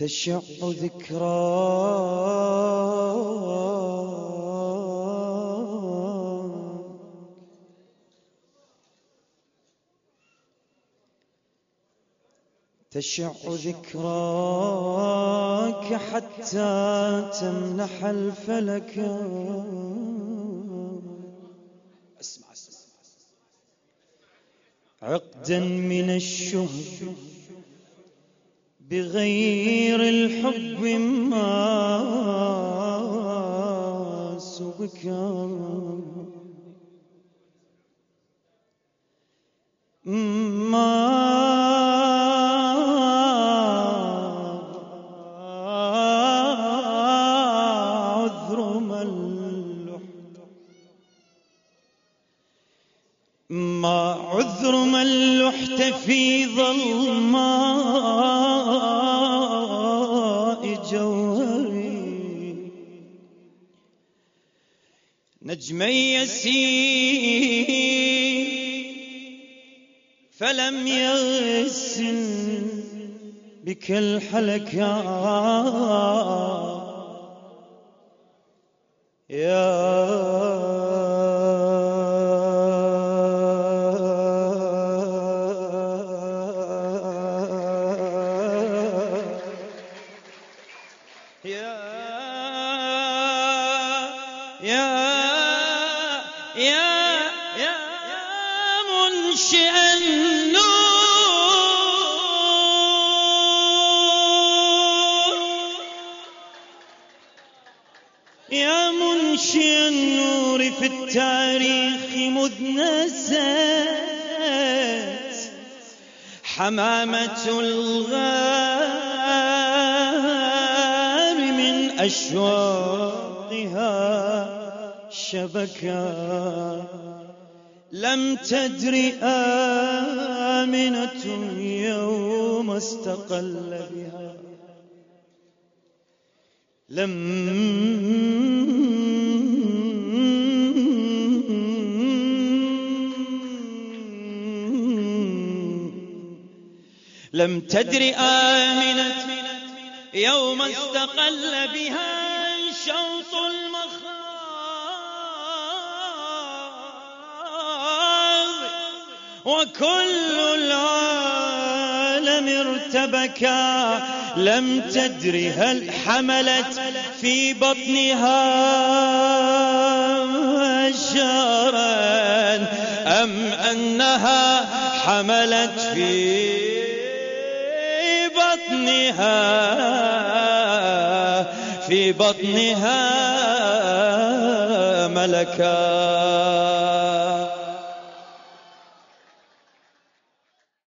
تشع ذكرى. تشع ذكراك حتى تمنح الفلك. أسمع أسمع. عقدا من الشهد. بغير الحب ما سبك. ما عذر من لحت في ظلماء جوهري نجمي يسير فلم يغسل بك الحلكات يا يا يا منشئ النور. يا منشئ النور في التاريخ مذ نسيت حمامة الغار من أشواقها. شبكا لم تدر آمنة يوم استقل بها. لم لم تدر آمنة يوم استقل بها. شوط المخاض وكل العالم ارتبكا لم تدر هل حملت في بطنها شارا أم أنها حملت في بطنها في بطنها ملكا.